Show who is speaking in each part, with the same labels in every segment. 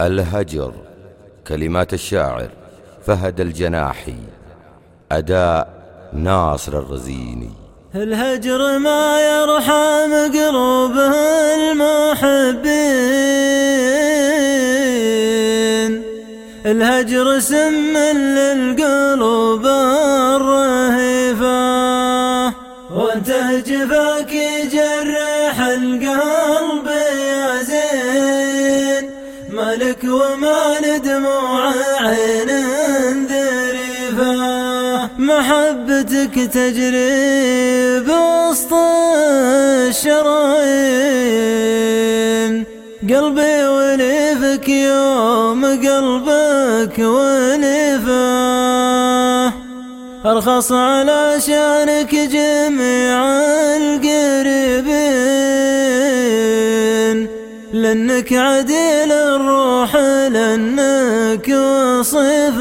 Speaker 1: الهجر كلمات الشاعر فهد الجناحي أداء ناصر الرزيني.
Speaker 2: الهجر ما يرحم قلوبه المحبين. الهجر سم للقلوب الرهيفة. وانت جفاك يجرح القلب مالك وما دموع عين ذريفة محبتك تجري بوسط الشرايين قلبي وليفك يوم قلبك وليفه أرخص على شانك جميع القريبين. لأنك عديل الروح لأنك وصفة.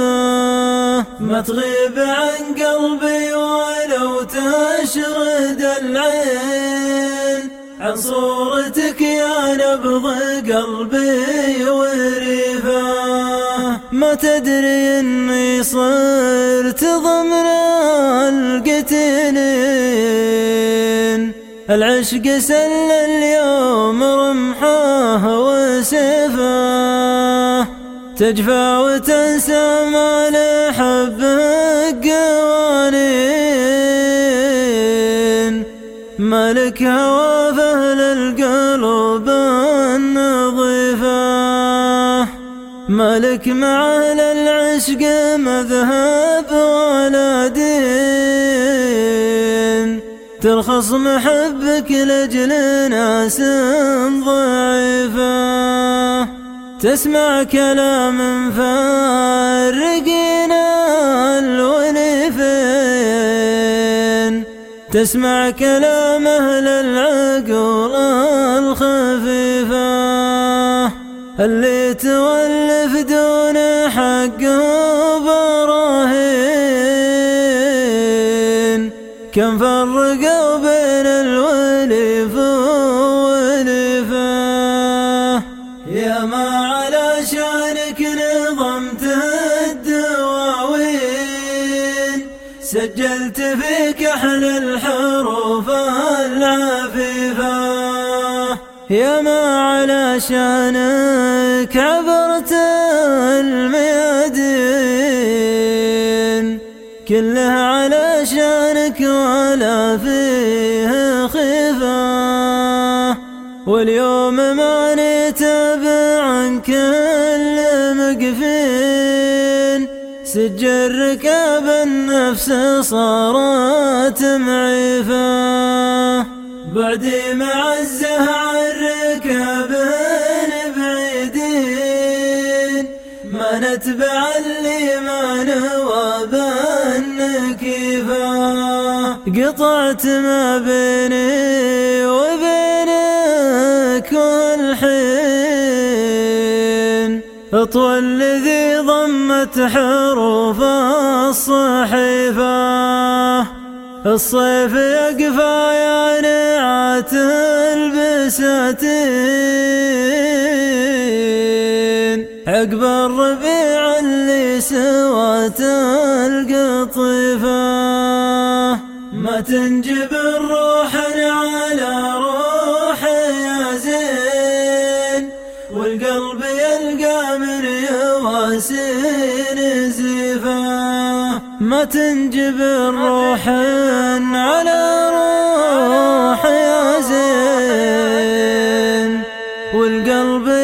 Speaker 2: ما تغيب عن قلبي ولو تشرد العين. عن صورتك يا نبض قلبي وريفه ما تدري إني صرت ضمن القتلين العشق سل اليوم رمحه وسيفه تجفى وتنسى ما لحبك قوانين. مالك هوى فهل القلوب النظيفة. مالك مع أهل العشق مذهب ولا دين ترخص محبك لجل ناس ضعيفة. تسمع كلام فارقين الولفين تسمع كلام أهل العقول الخفيفة. اللي تولف دون حق كم فرقوا بين الولف والفاه يا ما على شانك نظمت الدواوين. سجلت في كحل الحروف العفيفه يا ما على شانك عبرت الميادين كلها على شانك ولا فيه خفا. واليوم ما نتابع عن كل مقفين. سجل ركاب النفس صارت معيفه بعدي مع الزهر ركب بعيدين ما نتبع قطعت ما بيني وبينك والحين. اطول الذي ضمت حروف الصحيفة. الصيف يقفى يا نعات البساتين. عقب الربيع اللي سوات القطيفة. تنجب الروح على روح يا زين والقلب يلقى من يواسين زيفه ما تنجب الروح على روح يا زين والقلب